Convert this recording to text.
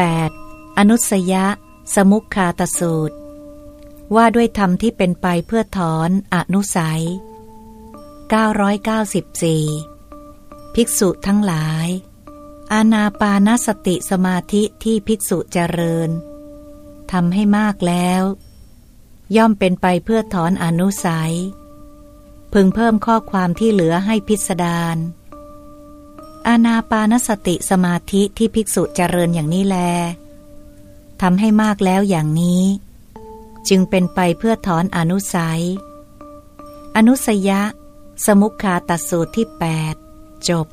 8. อนุสยะ สมุคคาตสูตร ว่าด้วยธรรมที่เป็นไปเพื่อถอนอนุสัย 994 ภิกษุทั้งหลาย อาณาปานสติสมาธิที่ภิกษุเจริญทำให้มากแล้ว ย่อมเป็นไปเพื่อถอนอนุสัย พึงเพิ่มข้อความที่เหลือให้พิสดาร อาณาปานสติสมาธิที่ภิกษุเจริญอย่างนี้แลทำให้มากแล้วอย่างนี้ จึงเป็นไปเพื่อถอนอนุสัย อนุสยะ สมุขคาตสูตรที่ 8 จบ